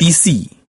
DC